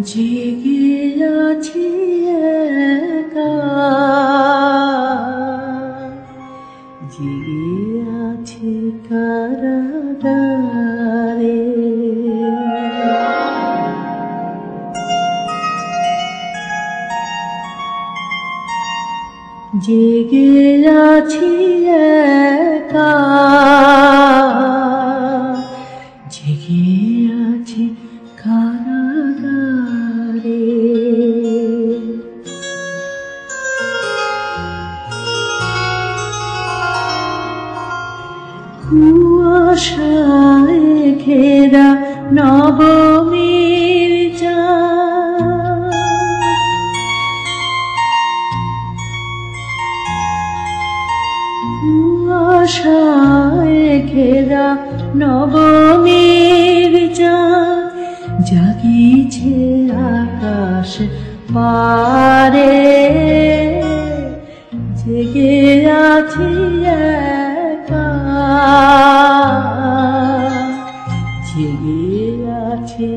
জেগে আছি একা। জেগে আছি কারাগারে। জেগে আছি একা। কুয়াশায় ঘেরা নবমীর ঘেরা নবমীর জাগিছে আকাশ পারে জেগে আছি জেগে আছে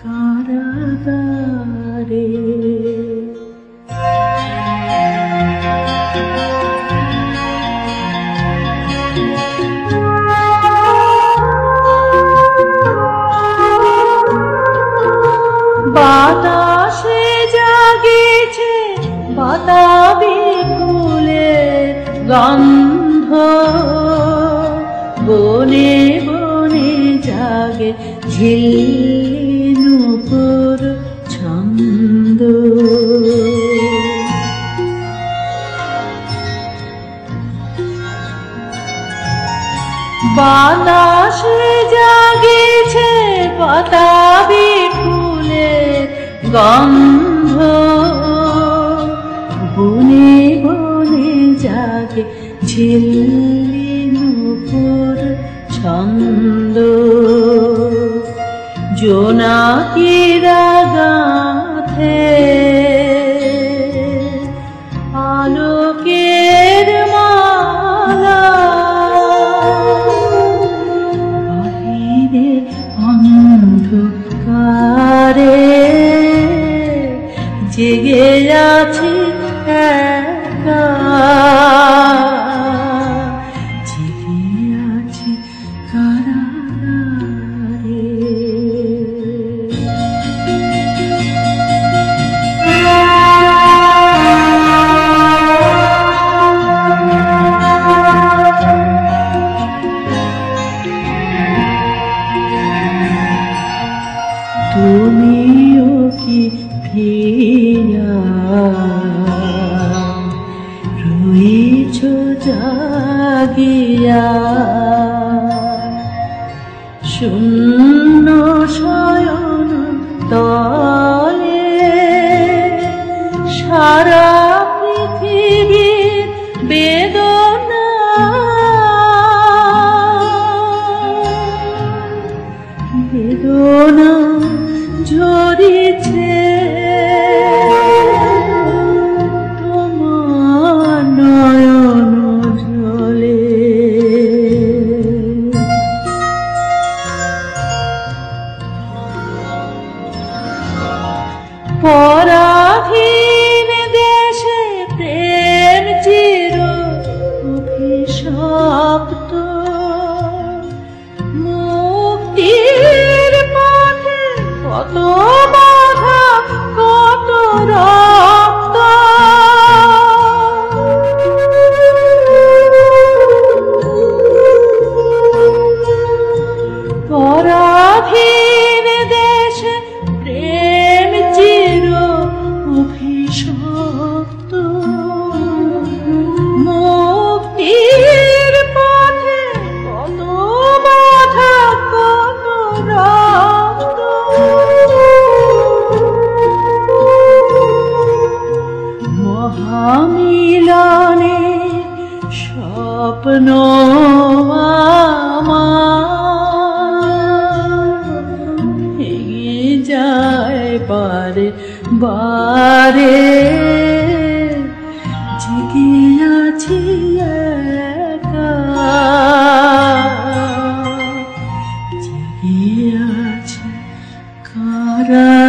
কারাগারে। বাতাসে জাগিছে বাতাবি ফুলের গন্ধ। বনে বনে জাগে ঝিল্লি ছন্দ। বাতাসে জাগিছে পাতাবি ফুলের গন্ধ। বনে বনে জাগে ঝিল্লি জোনাকিরা গাথে আলোকের মালা। বাহিরে অন্ধকারে জেগে আছি। তুমিও কি ফিরা রইছ জাগিয়া? শূন্য শয়ন তলে সারা পৃথিবীর বেদনা। বেদনা ঝরিছে। 哦。স্বপ্ন যায় বারে বারে। জেগে আছি জেগে কারাগারে